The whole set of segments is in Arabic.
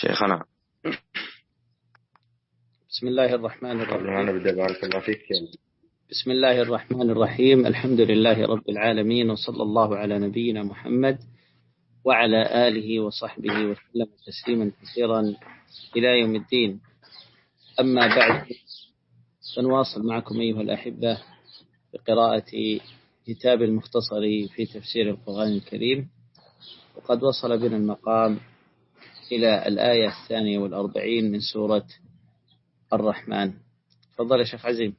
شيخنا. بسم الله الرحمن الرحيم. بارك الله فيك بسم الله الرحمن الرحيم. الحمد لله رب العالمين وصلى الله على نبينا محمد وعلى آله وصحبه وسلم تسليما كثيرا إلى يوم الدين. أما بعد سنواصل معكم أيها الأحبة بقراءة كتاب المختصر في تفسير القرآن الكريم وقد وصل بنا المقام إلى الآية الثانية والأربعين من سورة الرحمن. تفضل يا شيخ عزيم.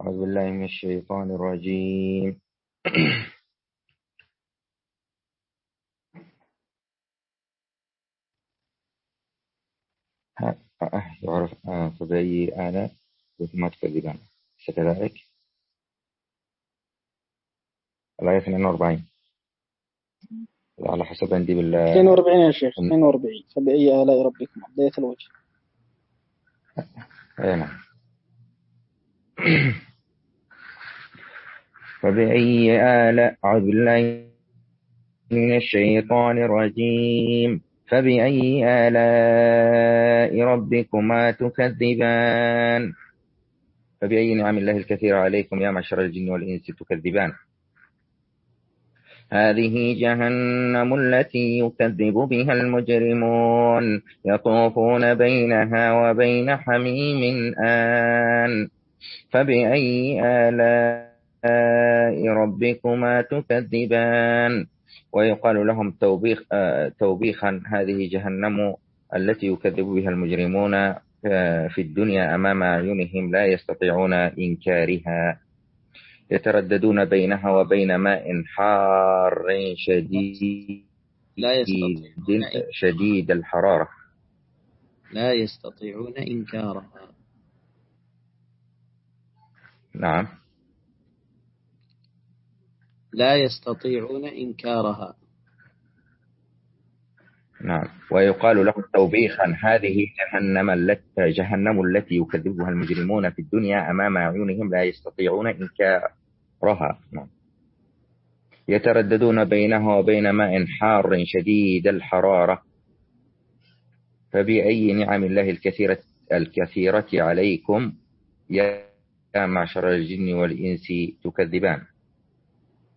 أعوذ بالله من الشيطان الرجيم. يعرف آه، فبأي آلاء ربكما تكذبان كذلك الآية 42 على حسب عندي بال 42 يا شيخ م. 42 فبأي آلاء ربكم بداية الوجه أي نعم. فبأي آلاء أعوذ بالله من الشيطان الرجيم. فبأي آلاء ربكما تكذبان؟ فبأي نعم الله الكثير عليكم يا معشر الجن والإنس تكذبان. هذه جهنم التي يكذب بها المجرمون يطوفون بينها وبين حميم آن. فبأي آلاء ربكما تكذبان؟ ويقال لهم توبيخ آه، توبيخا هذه جهنم التي يكذب بها المجرمون آه، في الدنيا أمام أعينهم لا يستطيعون إنكارها. يترددون بينها وبين ماء حار شديد لا يستطيعون شديد الحرارة. لا يستطيعون إنكارها. نعم. لا يستطيعون إنكارها. نعم. ويقال لهم توبيخا هذه جهنم التي جهنم التي يكذبها المجرمون في الدنيا أمام أعينهم لا يستطيعون إنكارها. نعم. يترددون بينها وبين ماء حار شديد الحرارة. فبأي نعم الله الكثيرة الكثيرة عليكم يا معشر الجن والإنس تكذبان؟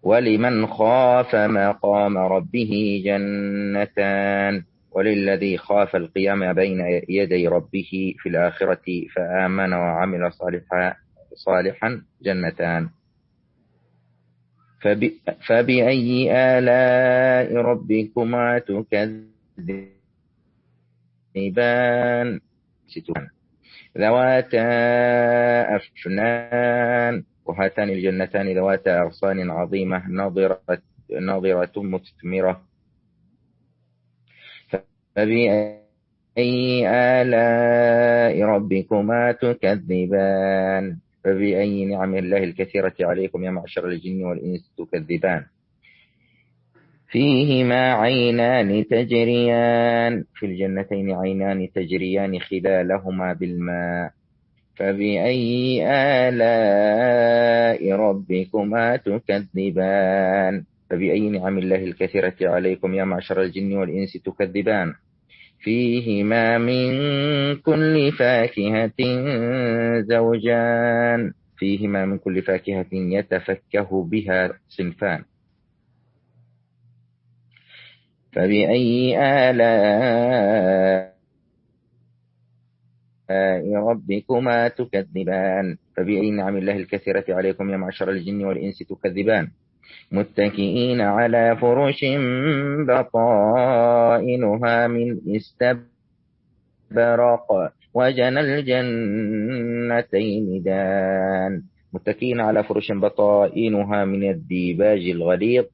ولمن خاف مقام ربه جنتان وللذي خاف القيام بين يدي ربه في الآخرة فآمن وعمل صالحا صالحا جنتان. فب فبأي آلاء ربكما تكذبان؟ ذواتا أفنان. وهاتان الجنتان ذواتا أغصان عظيمة ناظرة ناظرة مثمرة فبأي آلاء ربكما تكذبان؟ فبأي نعم الله الكثيرة عليكم يا معشر الجن والإنس تكذبان. فيهما عينان تجريان. في الجنتين عينان تجريان خلالهما بالماء. فبأي آلاء ربكما تكذبان؟ فبأي نعم الله الكثيرة عليكم يا معشر الجن والإنس تكذبان؟ فيهما من كل فاكهة زوجان. فيهما من كل فاكهة يتفكه بها صنفان. فبأي آلاء ربكما تكذبان فبأي نعم الله الكثيرة عليكم يا معشر الجن والإنس تكذبان متكئين على فرش بطائنها من استبرق وجنى الجنتين دان متكئين على فرش بطائنها من الديباج الغليظ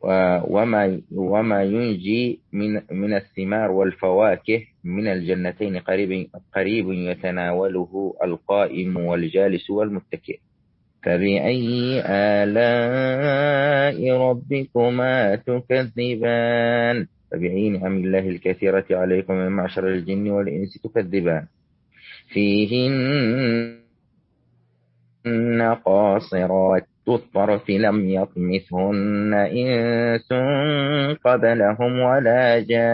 وما وما ينجي من من الثمار والفواكه من الجنتين قريب قريب يتناوله القائم والجالس والمتكئ. فبأي آلاء ربكما تكذبان؟ فبأي نعم الله الكثيرة عليكم من معشر الجن والإنس تكذبان. فيهن قاصرات الطرف لم يطمثهن إنس قبلهم ولا جان.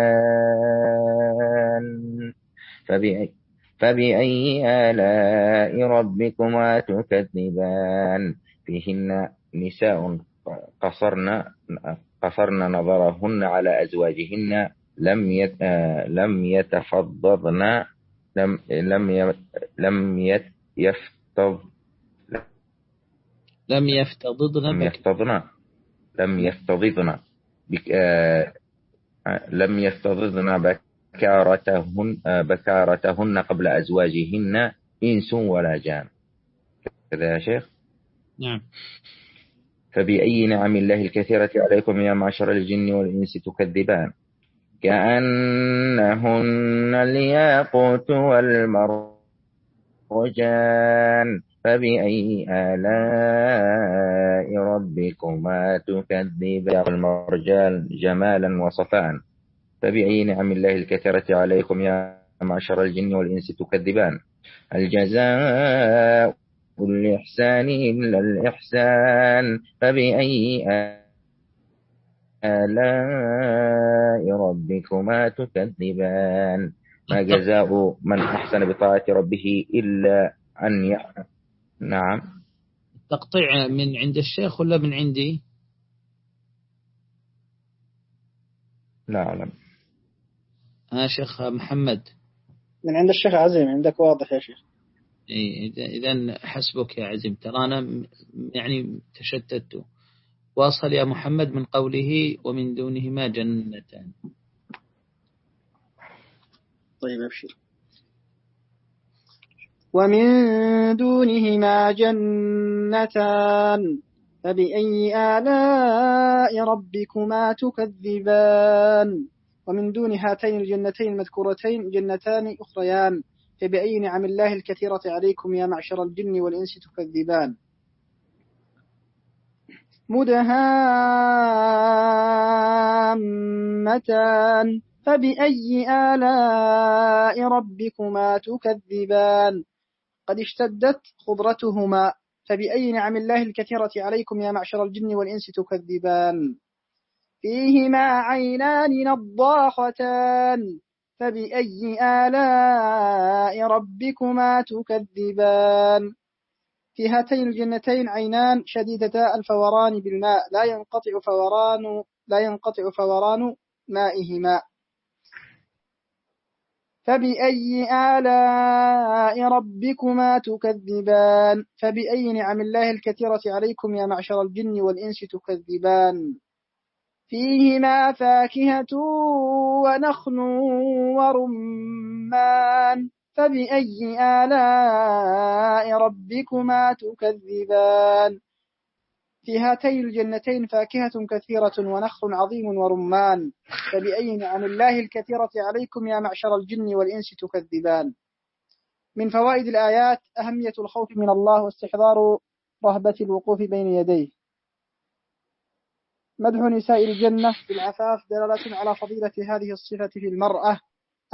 فبأي, فبأي آلاء ربكما تكذبان؟ فيهن نساء قصرن قصرن نظرهن على أزواجهن لم لم يتفضضن لم لم لم يفتض لم يفتضضن لم يفتضن لم يفتضضن. آه، لم يفتضضن بكارتهن بكارتهن قبل أزواجهن إنس ولا جان. كذا يا شيخ؟ نعم. فبأي نعم الله الكثيرة عليكم يا معشر الجن والإنس تكذبان؟ كأنهن الياقوت والمرجان فبأي آلاء ربكما تكذبان؟ المرجان جمالا وصفاء. فبأي نعم الله الكثيرة عليكم يا معشر الجن والإنس تكذبان؟ الجزاء الإحسان إلا الإحسان. فبأي آلاء ربكما تكذبان؟ ما جزاء من أحسن بطاعة ربه إلا أن ي... نعم. التقطيع من عند الشيخ ولا من عندي؟ لا أعلم. آه شيخ محمد. من عند الشيخ عزيم عندك واضح يا شيخ. إذا حسبك يا عزيم. ترى أنا يعني تشتت. واصل يا محمد من قوله ومن دونهما جنتان. طيب أبشر. ومن دونهما جنتان فبأي آلاء ربكما تكذبان؟ ومن دون هاتين الجنتين المذكورتين جنتان أخريان فبأي نعم الله الكثيرة عليكم يا معشر الجن والإنس تكذبان؟ مدهامتان. فبأي آلاء ربكما تكذبان قد اشتدت خضرتهما فبأي نعم الله الكثيرة عليكم يا معشر الجن والإنس تكذبان فيهما عينان نضاختان فبأي آلاء ربكما تكذبان في هاتين الجنتين عينان شديدتا الفوران بالماء لا ينقطع فوران لا ينقطع فوران مائهما فبأي آلاء ربكما تكذبان؟ فبأي نعم الله الكثيرة عليكم يا معشر الجن والإنس تكذبان؟ فيهما فاكهة ونخل ورمان. فبأي آلاء ربكما تكذبان؟ في هاتين الجنتين فاكهة كثيرة ونخل عظيم ورمان. فبأي نعم الله الكثيرة عليكم يا معشر الجن والإنس تكذبان. من فوائد الآيات أهمية الخوف من الله واستحضار رهبة الوقوف بين يديه. مدح نساء الجنة بالعفاف دلالة على فضيلة هذه الصفة في المرأة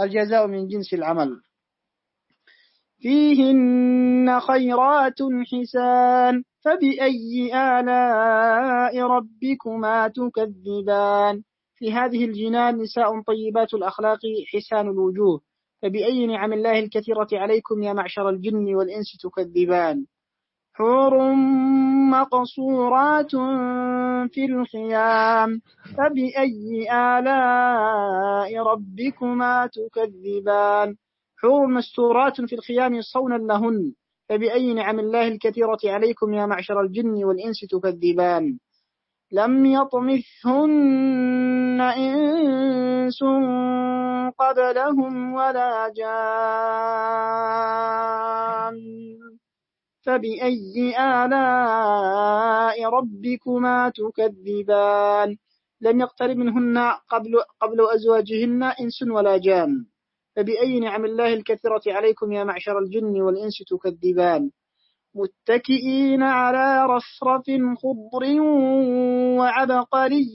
الجزاء من جنس العمل. فيهن خيرات حسان فبأي آلاء ربكما تكذبان؟ في هذه الجنان نساء طيبات الأخلاق حسان الوجوه فبأي نعم الله الكثيرة عليكم يا معشر الجن والإنس تكذبان؟ حور مقصورات في الخيام فبأي آلاء ربكما تكذبان؟ حور مستورات في الخيام صونا لهن. فبأي نعم الله الكثيرة عليكم يا معشر الجن والإنس تكذبان. لم يطمثهن إنس قبلهم ولا جان. فبأي آلاء ربكما تكذبان؟ لم يقترب منهن قبل, قبل أزواجهن إنس ولا جان. فبأي نعم الله الكثرة عليكم يا معشر الجن والإنس تكذبان؟ متكئين على رفرف خضر وعبقري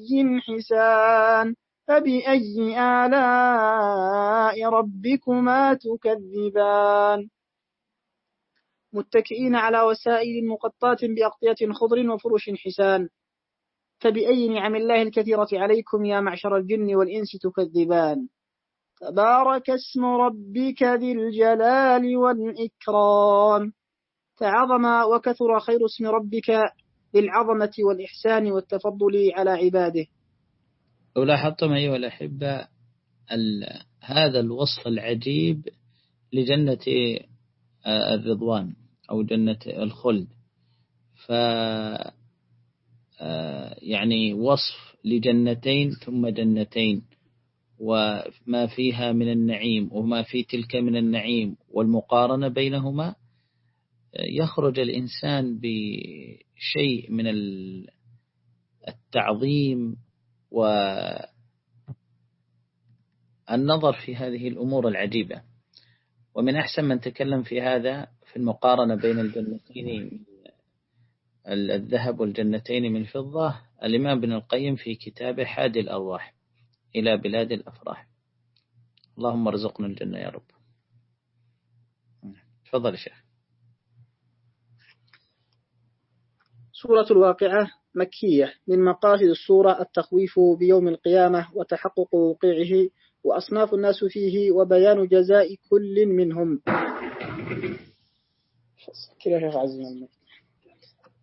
حسان. فبأي آلاء ربكما تكذبان؟ متكئين على وسائل مقطاة بأغطية خضر وفرش حسان. فبأي نعم الله الكثيرة عليكم يا معشر الجن والإنس تكذبان؟ تبارك اسم ربك ذي الجلال والإكرام. تعظم وكثر خير اسم ربك بالعظمة والإحسان والتفضل على عباده. ولاحظتم أيها الأحبة هذا الوصف العجيب لجنة آه، الرضوان أو جنة الخلد. ف آه، يعني وصف لجنتين ثم جنتين. وما فيها من النعيم وما في تلك من النعيم والمقارنة بينهما يخرج الإنسان بشيء من التعظيم والنظر في هذه الأمور العجيبة. ومن أحسن من تكلم في هذا في المقارنة بين الجنتين الذهب والجنتين من فضة الإمام ابن القيم في كتابه حاد الأرواح. إلى بلاد الأفراح. اللهم ارزقنا الجنة يا رب. تفضل يا شيخ. سورة الواقعة مكية من مقاصد السورة التخويف بيوم القيامة وتحقق وقوعه وأصناف الناس فيه وبيان جزاء كل منهم.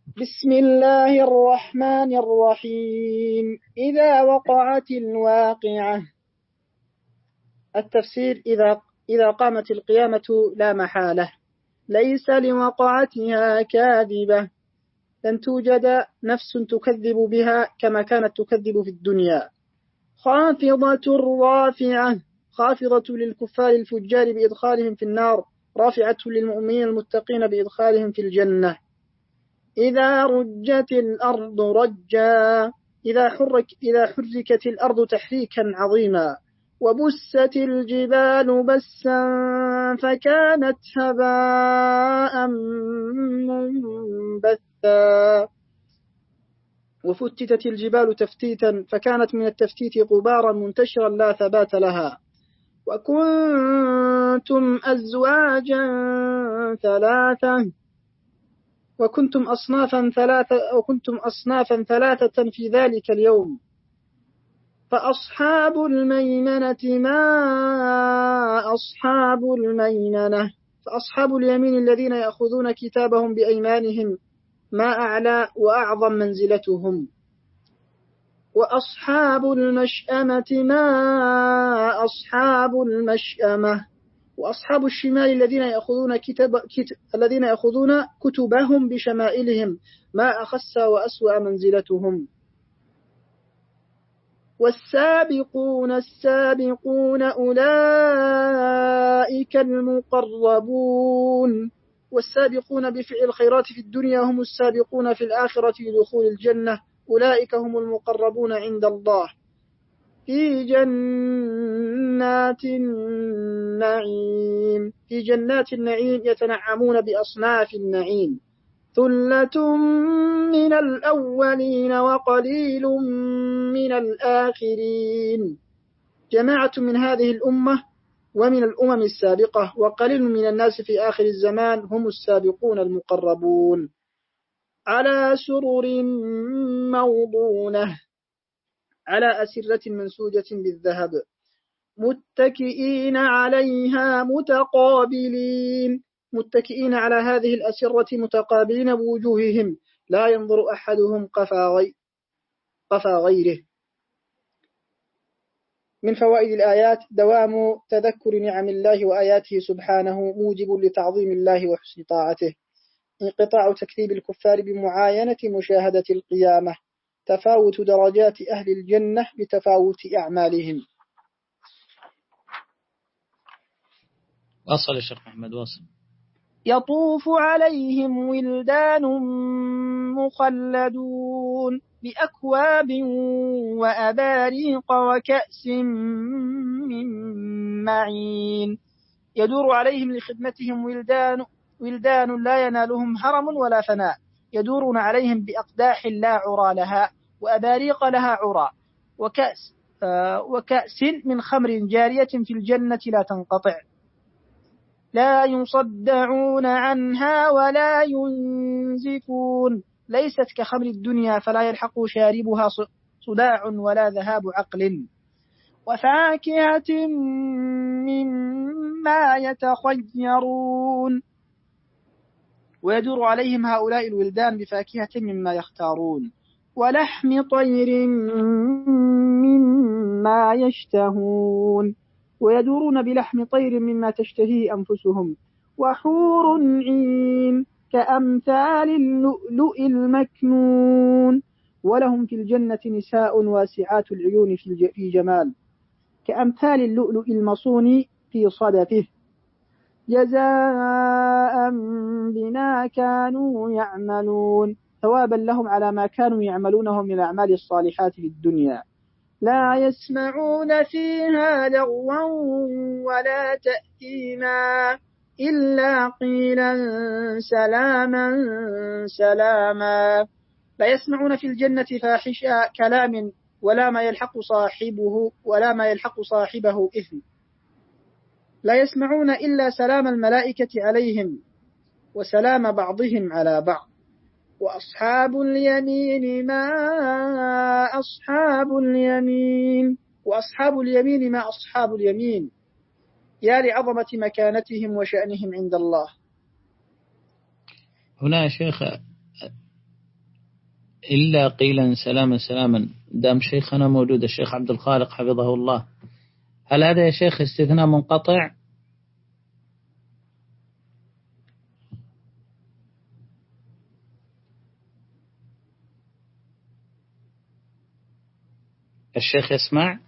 بسم الله الرحمن الرحيم. إذا وقعت الواقعة. التفسير إذا إذا قامت القيامة لا محالة. ليس لوقعتها كاذبة. لن توجد نفس تكذب بها كما كانت تكذب في الدنيا. خافضة رافعة. خافضة للكفار الفجار بإدخالهم في النار. رافعة للمؤمنين المتقين بإدخالهم في الجنة. إذا رجت الأرض رجا إذا, حرك إذا حركت الأرض تحريكا عظيما وبست الجبال بسا فكانت هباء منبثا. وفتتت الجبال تفتيتا فكانت من التفتيت غبارا منتشرا لا ثبات لها. وكنتم أزواجا ثلاثة وكنتم أصنافا ثلاثة وكنتم أصنافا ثلاثة في ذلك اليوم. فأصحاب الميمنة ما أصحاب الميمنة؟ فأصحاب اليمين الذين يأخذون كتابهم بأيمانهم ما أعلى وأعظم منزلتهم. وأصحاب المشأمة ما أصحاب المشأمة؟ وأصحاب الشمال الذين يأخذون كتب كتب الذين يأخذون كتبهم بشمائلهم ما أخس وأسوأ منزلتهم. والسابقون السابقون أولئك المقربون. والسابقون بفعل الخيرات في الدنيا هم السابقون في الآخرة لدخول الجنة. أولئك هم المقربون عند الله. في جنات النعيم في جنات النعيم يتنعمون بأصناف النعيم. ثلة من الأولين وقليل من الآخرين. جماعة من هذه الأمة ومن الأمم السابقة وقليل من الناس في آخر الزمان هم السابقون المقربون. على سرر موضونة. على أسرة منسوجة بالذهب. متكئين عليها متقابلين. متكئين على هذه الأسرة متقابلين بوجوههم. لا ينظر أحدهم قفا, غي قفا غيره. من فوائد الآيات دوام تذكر نعم الله وآياته سبحانه موجب لتعظيم الله وحسن طاعته. انقطاع تكذيب الكفار بمعاينة مشاهدة القيامة. تفاوت درجات أهل الجنة بتفاوت أعمالهم. وصل الشيخ محمد وصل يطوف عليهم ولدان مخلدون بأكواب وأباريق وكأس من معين. يدور عليهم لخدمتهم ولدان ولدان لا ينالهم هرم ولا فناء. يدورون عليهم بأقداح لا عرى لها وأباريق لها عرى. وكأس آه، وكأس من خمر جارية في الجنة لا تنقطع. لا يصدعون عنها ولا ينزفون. ليست كخمر الدنيا فلا يلحق شاربها صداع ولا ذهاب عقل. وفاكهة مما يتخيرون. ويدور عليهم هؤلاء الولدان بفاكهة مما يختارون ولحم طير مما يشتهون ويدورون بلحم طير مما تشتهيه أنفسهم وحور عين كأمثال اللؤلؤ المكنون ولهم في الجنة نساء واسعات العيون في جمال كأمثال اللؤلؤ المصون في صدفه. جزاء بما كانوا يعملون ثوابا لهم على ما كانوا يعملونه من الأعمال الصالحات في الدنيا. لا يسمعون فيها لغوا ولا تأثيما إلا قيلا سلاما سلاما. لا يسمعون في الجنة فاحشا كلام ولا ما يلحق صاحبه ولا ما يلحق صاحبه إثم. لا يسمعون إلا سلام الملائكة عليهم وسلام بعضهم على بعض. وأصحاب اليمين ما أصحاب اليمين. وأصحاب اليمين ما أصحاب اليمين. يا لعظمة مكانتهم وشأنهم عند الله. هنا يا شيخ إلا قيلا سلاما سلاما. دام شيخنا موجود الشيخ عبد الخالق حفظه الله. هل هذا يا شيخ استثناء منقطع؟ الشيخ يسمع؟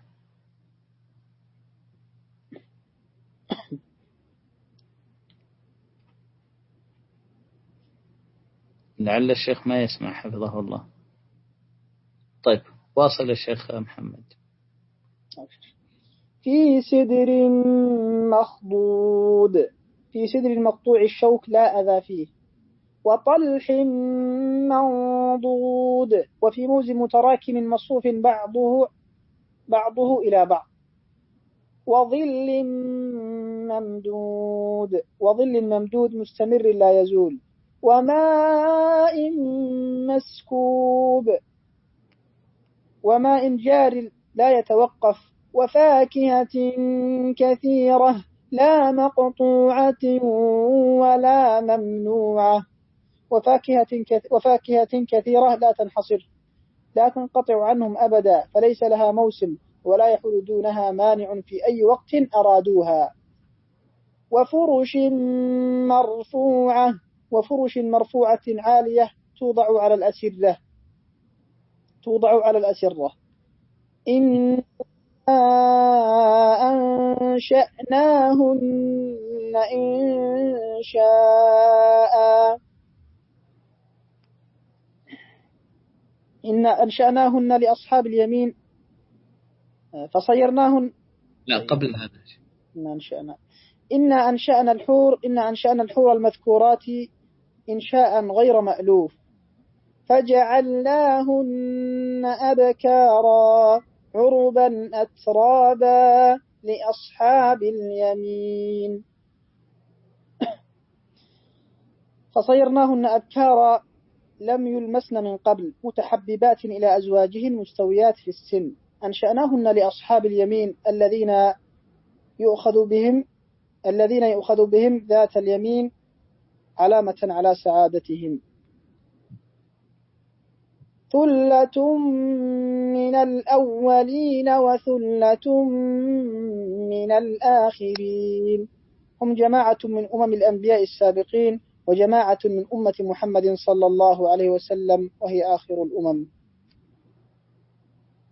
لعل الشيخ ما يسمع حفظه الله. طيب واصل الشيخ محمد. في سدر مخضود. في سدر مقطوع الشوك لا أذى فيه. وطلح منضود. وفي موز متراكم مصفوف بعضه بعضه إلى بعض. وظل ممدود. وظل ممدود مستمر لا يزول. وماء مسكوب. وماء جار لا يتوقف. وفاكهة كثيرة لا مقطوعة ولا ممنوعة. وفاكهة, وفاكهة كثيرة لا تنحصر لا تنقطع عنهم أبدا فليس لها موسم ولا يحول دونها مانع في أي وقت أرادوها. وفرش مرفوعة وفرش مرفوعة عالية توضع على الأسرة. توضع على الأسرة. إن أنشأناهن إن شاء إن أنشأناهن لأصحاب اليمين. فصيرناهن. لا قبل هذا. إن أنشأنا. إنا أنشأنا الحور إن أنشأنا الحور المذكورات إنشاء غير مألوف. فجعلناهن أبكارا. عربا أترابا لأصحاب اليمين. فصيرناهن أبكارا لم يلمسن من قبل متحببات إلى أزواجهن مستويات في السن. أنشأناهن لأصحاب اليمين الذين يؤخذ بهم الذين يؤخذ بهم ذات اليمين علامة على سعادتهم ثلة من الأولين وثلة من الآخرين هم جماعة من أمم الأنبياء السابقين وجماعة من أمة محمد صلى الله عليه وسلم وهي آخر الأمم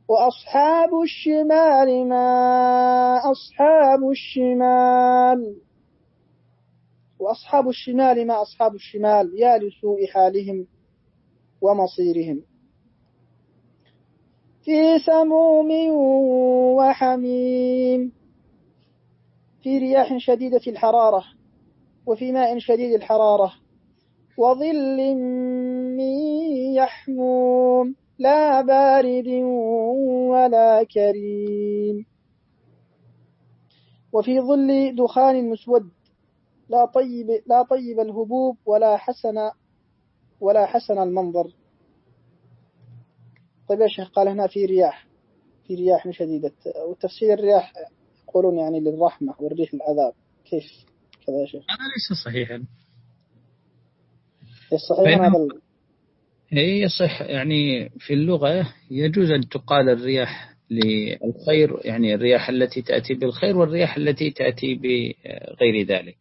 وأصحاب الشمال ما أصحاب الشمال وأصحاب الشمال ما أصحاب الشمال يا لسوء حالهم ومصيرهم في سموم وحميم في رياح شديدة الحرارة وفي ماء شديد الحرارة وظل من يحموم لا بارد ولا كريم. وفي ظل دخان مسود لا طيب لا طيب الهبوب ولا حسن ولا حسن المنظر. طيب يا شيخ قال هنا في رياح في رياح شديدة. وتفسير الرياح يقولون يعني للرحمة والريح العذاب. كيف؟ كذا يا شيخ. هذا ليس صحيحا. الصحيح هذا هي يصح يعني في اللغة يجوز أن تقال الرياح للخير يعني الرياح التي تأتي بالخير والرياح التي تأتي بغير ذلك.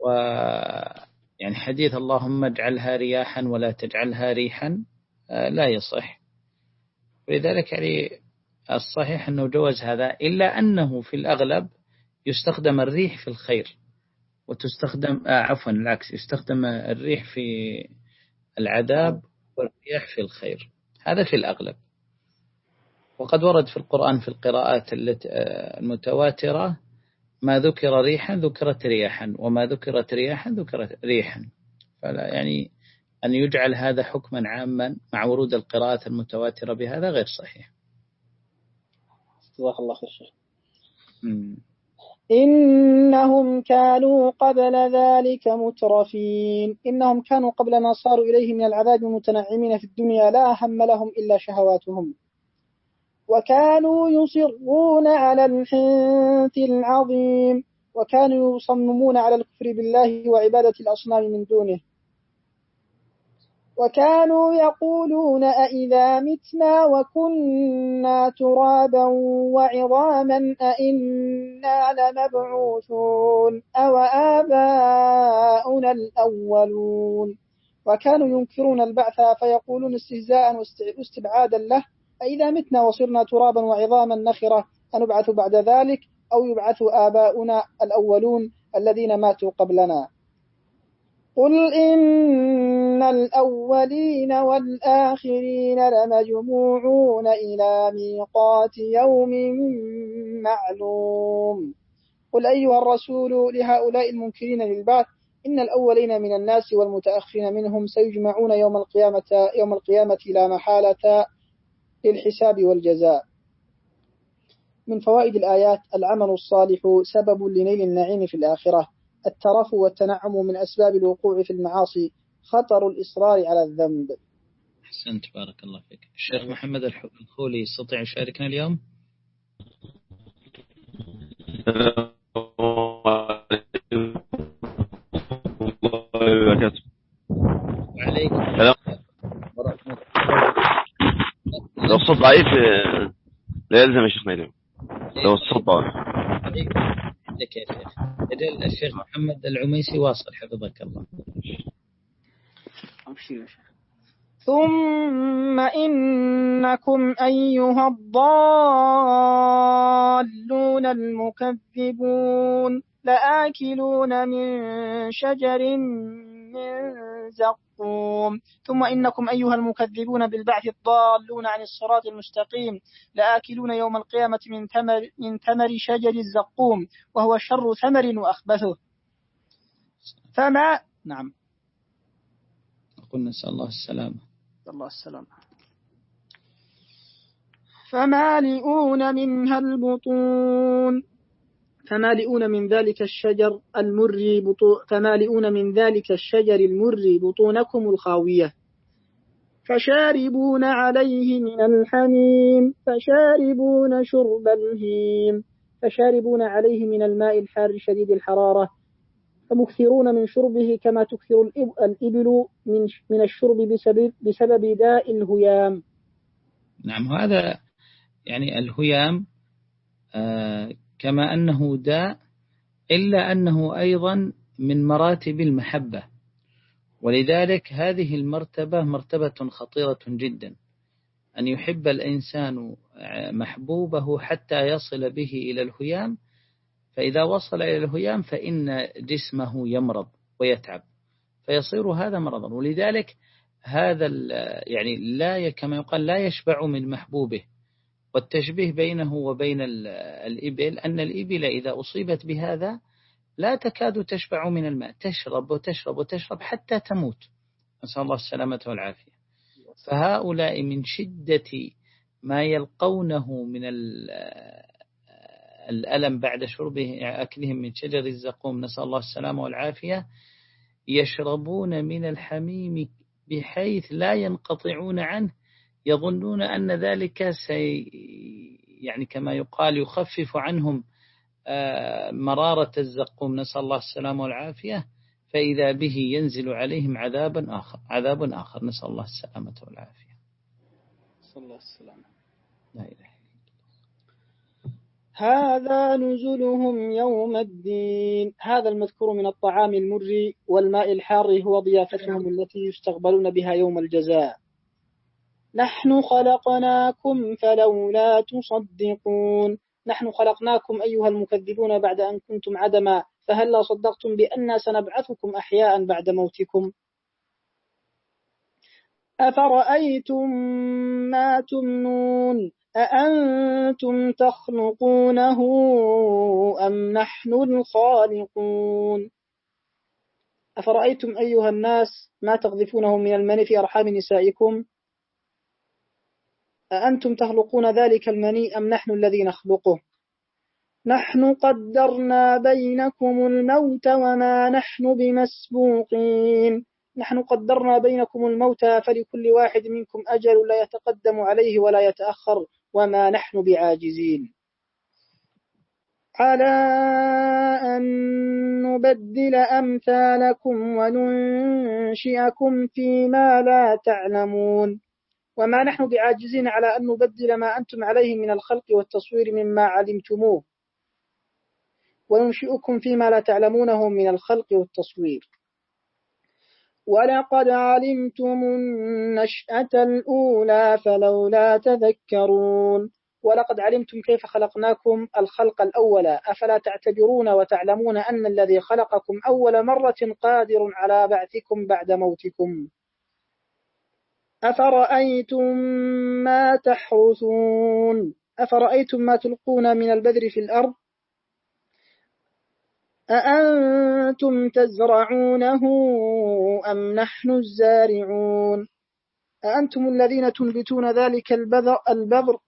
و يعني حديث اللهم اجعلها رياحا ولا تجعلها ريحا آه، لا يصح. ولذلك يعني الصحيح أنه جوز هذا إلا أنه في الأغلب يستخدم الريح في الخير وتستخدم آه عفوا العكس يستخدم الريح في العذاب والرياح في الخير. هذا في الأغلب. وقد ورد في القرآن في القراءات آه، المتواترة ما ذكر ريحا ذكرت رياحا وما ذكرت رياحا ذكرت ريحا. فلا يعني أن يجعل هذا حكما عاما مع ورود القراءات المتواترة بهذا غير صحيح. جزاك الله خير إنهم كانوا قبل ذلك مترفين. إنهم كانوا قبل ما صاروا إليه من العذاب متنعمين في الدنيا لا هم لهم إلا شهواتهم. وكانوا يصرون على الحنث العظيم وكانوا يصممون على الكفر بالله وعبادة الأصنام من دونه. وكانوا يقولون أئذا متنا وكنا ترابا وعظاما أئنا لمبعوثون أو آباؤنا الأولون. وكانوا ينكرون البعث فيقولون استهزاء واستبعادا له. أئذا متنا وصرنا ترابا وعظاما نخرة أنبعث بعد ذلك أو يبعث آباؤنا الأولون الذين ماتوا قبلنا. قل إن الأولين والآخرين لمجموعون إلى ميقات يوم معلوم. قل أيها الرسول لهؤلاء المنكرين للبعث إن الأولين من الناس والمتأخرين منهم سيجمعون يوم القيامة يوم القيامة لا محالة للحساب والجزاء. من فوائد الآيات العمل الصالح سبب لنيل النعيم في الآخرة. الترف والتنعم من أسباب الوقوع في المعاصي خطر الإصرار على الذنب. أحسنت بارك الله فيك. الشيخ محمد الخولي يستطيع يشاركنا اليوم؟ وعليكم لو الصوت ضعيف لا يلزم يا شيخنا اليوم. لو الصوت ضعيف. لك يا شيخ. أجل الشيخ محمد العميسي واصل حفظك الله. ثم إنكم أيها الضالون المكذبون لآكلون من شجر من زقوم ثم إنكم أيها المكذبون بالبعث الضالون عن الصراط المستقيم لآكلون يوم القيامة من ثمر, من ثمر شجر الزقوم وهو شر ثمر وأخبثه. فما نعم. قلنا نسأل الله السلامة. الله السلامة. فمالئون منها البطون. فمالئون من ذلك الشجر المر بطو فمالئون من ذلك الشجر المر بطونكم الخاوية. فشاربون عليه من الحميم فشاربون شرب الهيم. فشاربون عليه من الماء الحار شديد الحرارة. فمكثرون من شربه كما تكثر الإبل من من الشرب بسبب بسبب داء الهيام. نعم هذا يعني الهيام آه كما أنه داء إلا أنه أيضا من مراتب المحبة. ولذلك هذه المرتبة مرتبة خطيرة جدا. أن يحب الإنسان محبوبه حتى يصل به إلى الهيام فإذا وصل إلى الهيام فإن جسمه يمرض ويتعب فيصير هذا مرضا. ولذلك هذا يعني لا كما يقال لا يشبع من محبوبه. والتشبيه بينه وبين الإبل أن الإبل إذا أصيبت بهذا لا تكاد تشبع من الماء تشرب وتشرب وتشرب حتى تموت. نسأل الله السلامة والعافية. فهؤلاء من شدة ما يلقونه من الألم بعد شربه أكلهم من شجر الزقوم. نسأل الله السلامة والعافية. يشربون من الحميم بحيث لا ينقطعون عنه. يظنون أن ذلك سي يعني كما يقال يخفف عنهم آه، مرارة الزقوم. نسأل الله السلامة والعافية. فإذا به ينزل عليهم عذابا آخر عذاب آخر. نسأل الله السلامة والعافية. صلى الله السلامة. لا إله هذا نزلهم يوم الدين. هذا المذكور من الطعام المر والماء الحار هو ضيافتهم التي يستقبلون بها يوم الجزاء. نحن خلقناكم فلولا تصدقون. نحن خلقناكم أيها المكذبون بعد أن كنتم عدما فهلا صدقتم بأننا سنبعثكم أحياء بعد موتكم؟ أفرأيتم ما تمنون؟ أأنتم تخلقونه أم نحن الخالقون؟ أفرأيتم أيها الناس ما تقذفونه من المني في أرحام نسائكم؟ أأنتم تخلقون ذلك المني أم نحن الذي نخلقه؟ نحن قدرنا بينكم الموت وما نحن بمسبوقين. نحن قدرنا بينكم الموت فلكل واحد منكم أجل لا يتقدم عليه ولا يتأخر وما نحن بعاجزين. على أن نبدل أمثالكم وننشئكم فيما لا تعلمون. وما نحن بعاجزين على أن نبدل ما أنتم عليه من الخلق والتصوير مما علمتموه. وينشئكم فيما لا تعلمونه من الخلق والتصوير. ولقد علمتم النشأة الأولى فلولا تذكرون. ولقد علمتم كيف خلقناكم الخلق الأول. أفلا تعتبرون وتعلمون أن الذي خلقكم أول مرة قادر على بعثكم بعد موتكم. أفرأيتم ما تحرثون؟ أفرأيتم ما تلقون من البذر في الأرض؟ أأنتم تزرعونه أم نحن الزارعون؟ أأنتم الذين تنبتون ذلك البذر؟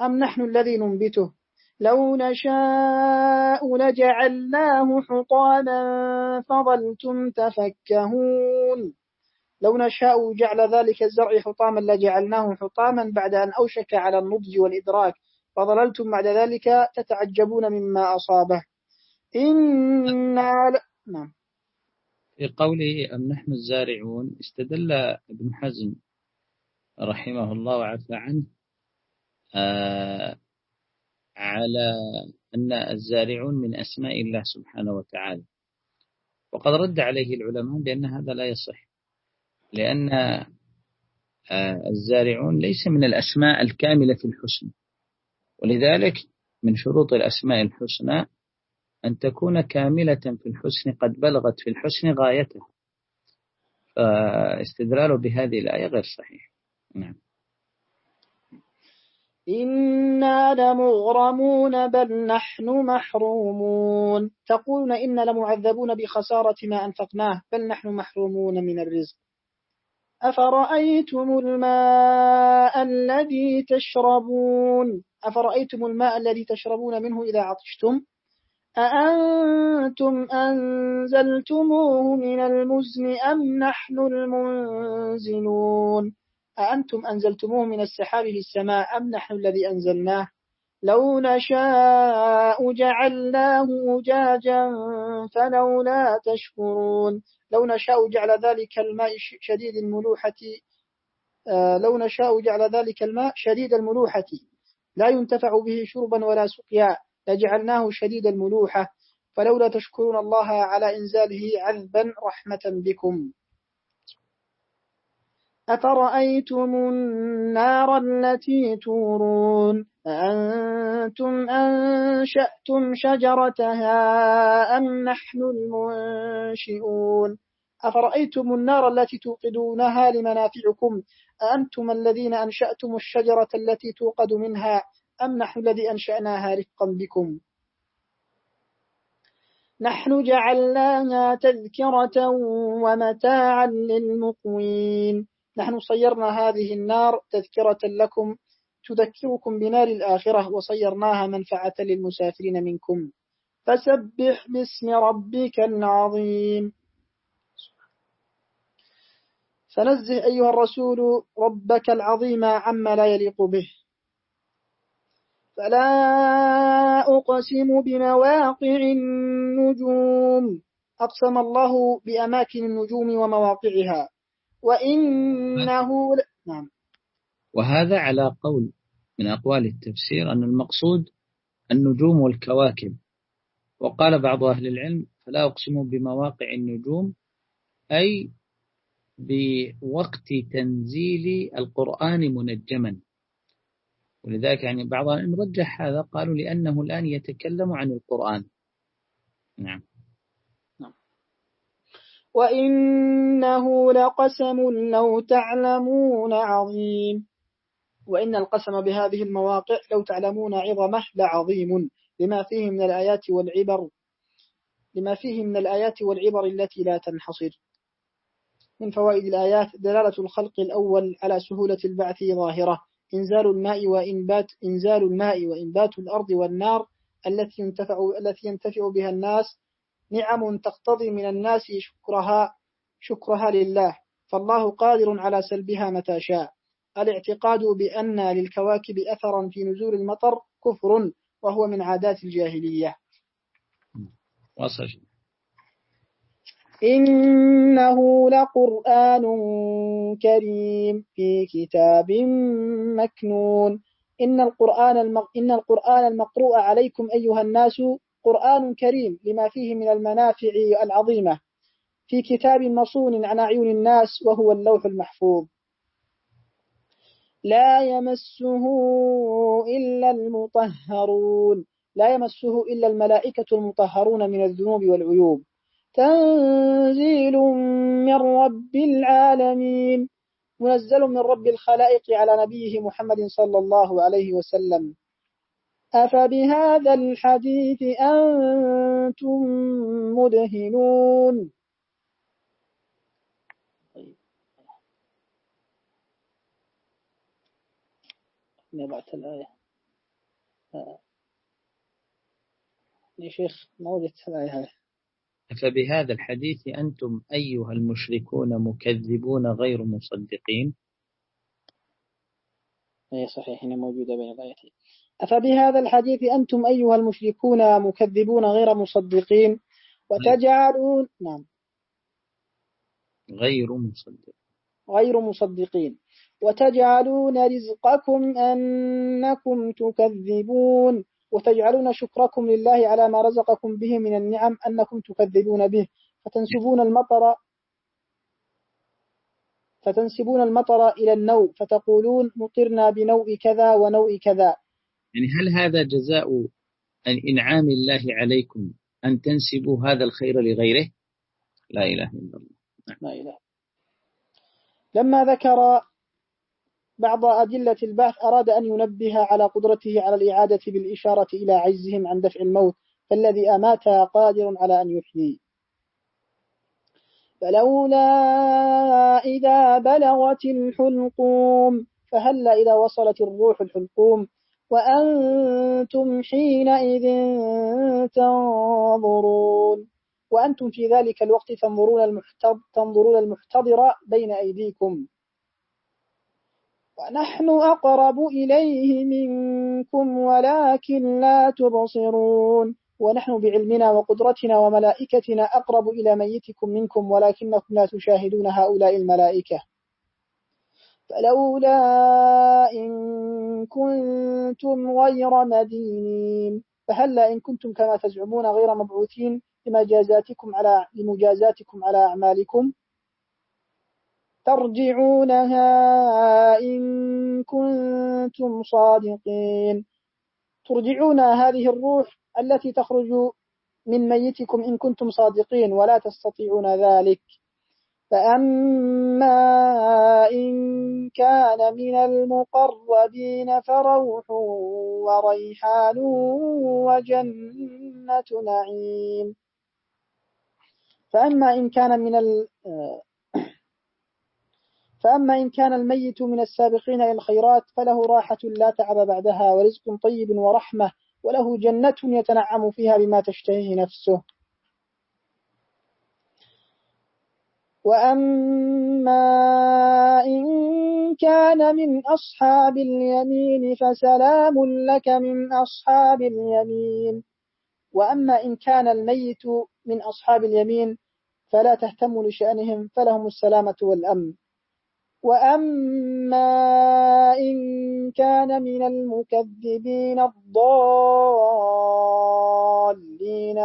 أم نحن الذي ننبته؟ لو نشاء لجعلناه حطاما فظلتم تفكهون. لو نشاء جعل ذلك الزرع حطاما لجعلناه حطاما بعد أن أوشك على النضج والإدراك فظللتم بعد ذلك تتعجبون مما أصابه. إنا ل... نعم. في قوله أم نحن الزارعون استدل ابن حزم رحمه الله وعفى عنه آه على أن الزارعون من أسماء الله سبحانه وتعالى. وقد رد عليه العلماء بأن هذا لا يصح. لأن آه الزارعون ليس من الأسماء الكاملة في الحسن ولذلك من شروط الأسماء الحسنى أن تكون كاملة في الحسن قد بلغت في الحسن غايته فاستدلاله بهذه الآية غير صحيح. نعم. إنا لمغرمون بل نحن محرومون. تقولون إنا لمعذبون بخسارة ما أنفقناه بل نحن محرومون من الرزق. أفرأيتم الماء الذي تشربون؟ أفرأيتم الماء الذي تشربون منه إذا عطشتم؟ أأنتم أنزلتموه من المزن أم نحن المنزلون؟ أأنتم أنزلتموه من السحاب في السماء أم نحن الذي أنزلناه؟ لو نشاء جعلناه أجاجا فلولا تشكرون. لو نشاء جعل ذلك الماء شديد الملوحة آه، لو نشاء جعل ذلك الماء شديد الملوحة. لا ينتفع به شربا ولا سقيا. لجعلناه شديد الملوحة. فلولا تشكرون الله على إنزاله عذبا رحمة بكم. أفرأيتم النار التي تورون؟ أأنتم أنشأتم شجرتها أم نحن المنشئون؟ أفرأيتم النار التي توقدونها لمنافعكم؟ أأنتم الذين أنشأتم الشجرة التي توقد منها أم نحن الذي أنشأناها رفقا بكم؟ نحن جعلناها تذكرة ومتاعا للمقوين. نحن صيرنا هذه النار تذكرة لكم تذكركم بنار الآخرة وصيرناها منفعة للمسافرين منكم. فسبح باسم ربك العظيم. فنزه أيها الرسول ربك العظيم عما لا يليق به. فلا أقسم بمواقع النجوم. أقسم الله بأماكن النجوم ومواقعها. وإنه. نعم. وهذا على قول من أقوال التفسير أن المقصود النجوم والكواكب. وقال بعض أهل العلم فلا أقسم بمواقع النجوم أي بوقت تنزيل القرآن منجما. ولذلك يعني بعض العلم رجح هذا قالوا لأنه الآن يتكلم عن القرآن. نعم. وإنه لقسم لو تعلمون عظيم. وإن القسم بهذه المواقع لو تعلمون عظمه لعظيم. لما فيه من الآيات والعبر. لما فيه من الآيات والعبر التي لا تنحصر. من فوائد الآيات دلالة الخلق الأول على سهولة البعث ظاهرة إنزال الماء وإنبات إنزال الماء وإنبات الأرض والنار التي ينتفع التي ينتفع بها الناس. نعم تقتضي من الناس شكرها شكرها لله. فالله قادر على سلبها متى شاء. الاعتقاد بأن للكواكب أثرا في نزول المطر كفر وهو من عادات الجاهلية. وصل. إنه لقرآن كريم في كتاب مكنون. إن القرآن المق... إن القرآن المقروء عليكم أيها الناس قرآن كريم لما فيه من المنافع العظيمة. في كتاب مصون عن أعين الناس وهو اللوح المحفوظ. لا يمسه إلا المطهرون. لا يمسه إلا الملائكة المطهرون من الذنوب والعيوب. تنزيل من رب العالمين منزل من رب الخلائق على نبيه محمد صلى الله عليه وسلم. أفبهذا الحديث أنتم مدهنون؟ نبعت الآية. يا شيخ ما وجدت الآية هذه. أفبهذا الحديث أنتم أيها المشركون مكذبون غير مصدقين؟ أي صحيح هنا موجودة بين الآيتين. أفبهذا الحديث أنتم أيها المشركون مكذبون غير مصدقين؟ وتجعلون نعم. غير مصدق غير مصدقين. وتجعلون رزقكم أنكم تكذبون. وتجعلون شكركم لله على ما رزقكم به من النعم أنكم تكذبون به. فتنسبون المطر فتنسبون المطر إلى النوء فتقولون مطرنا بنوء كذا ونوء كذا. يعني هل هذا جزاء الإنعام الله عليكم أن تنسبوا هذا الخير لغيره؟ لا إله إلا الله. لا إله. لما ذكر بعض أدلة البحث أراد أن ينبه على قدرته على الإعادة بالإشارة إلى عجزهم عن دفع الموت فالذي أمات قادر على أن يحيي. فلولا إذا بلغت الحلقوم فهل إذا وصلت الروح الحلقوم؟ وأنتم حينئذ تنظرون. وأنتم في ذلك الوقت تنظرون تنظرون المحتضر بين أيديكم. ونحن أقرب إليه منكم ولكن لا تبصرون. ونحن بعلمنا وقدرتنا وملائكتنا أقرب إلى ميتكم منكم ولكنكم لا تشاهدون هؤلاء الملائكة. فلولا إن كنتم غير مدينين. فهلا إن كنتم كما تزعمون غير مبعوثين لمجازاتكم على لمجازاتكم على أعمالكم؟ ترجعونها إن كنتم صادقين. ترجعون هذه الروح التي تخرج من ميتكم إن كنتم صادقين ولا تستطيعون ذلك. فأما إن كان من المقربين فروح وريحان وجنة نعيم. فأما إن كان من فأما إن كان الميت من السابقين إلى الخيرات فله راحة لا تعب بعدها ورزق طيب ورحمة وله جنة يتنعم فيها بما تشتهيه نفسه. وأما إن كان من أصحاب اليمين فسلام لك من أصحاب اليمين. وأما إن كان الميت من أصحاب اليمين فلا تهتموا لشأنهم فلهم السلامة والأمن. وأما إن كان من المكذبين الضالين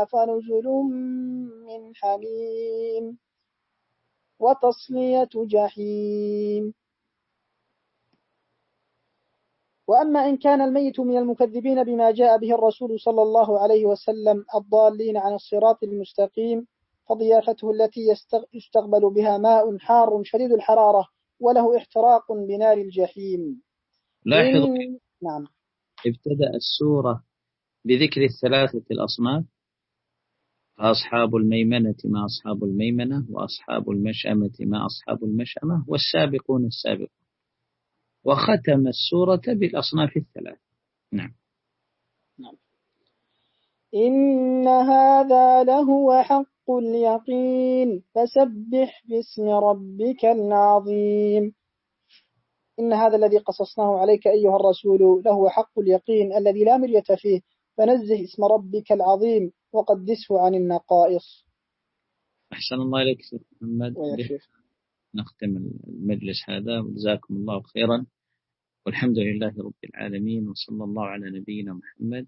فنزل من حميم وتصلية جحيم وأما إن كان الميت من المكذبين بما جاء به الرسول صلى الله عليه وسلم الضالين عن الصراط المستقيم فضيافته التي يستقبل بها ماء حار شديد الحرارة وله احتراق بنار الجحيم. لاحظ إن... نعم. ابتدأ السورة بذكر الثلاثة الأصناف. فأصحاب الميمنة ما أصحاب الميمنة وأصحاب المشأمة ما أصحاب المشأمة والسابقون السابقون. وختم السورة بالأصناف الثلاث نعم. نعم. إن هذا لهو حق اليقين. فسبح باسم ربك العظيم. إن هذا الذي قصصناه عليك أيها الرسول لهو حق اليقين الذي لا مرية فيه. فنزه اسم ربك العظيم وقدسه عن النقائص. أحسن الله إليك شيخ محمد. نختم المجلس هذا. وجزاكم الله خيرا. والحمد لله رب العالمين. وصلى الله على نبينا محمد.